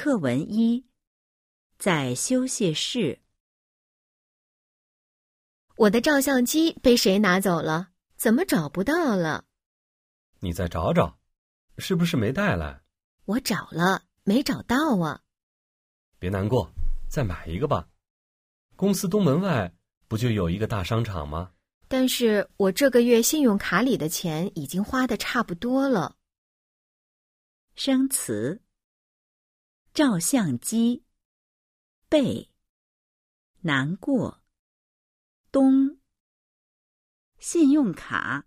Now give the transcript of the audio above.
课文一，在休息室。我的照相机被谁拿走了？怎么找不到了？你再找找，是不是没带来？我找了，没找到啊。别难过，再买一个吧。公司东门外不就有一个大商场吗？但是我这个月信用卡里的钱已经花的差不多了。生词：照相机、背、难过、东、信用卡。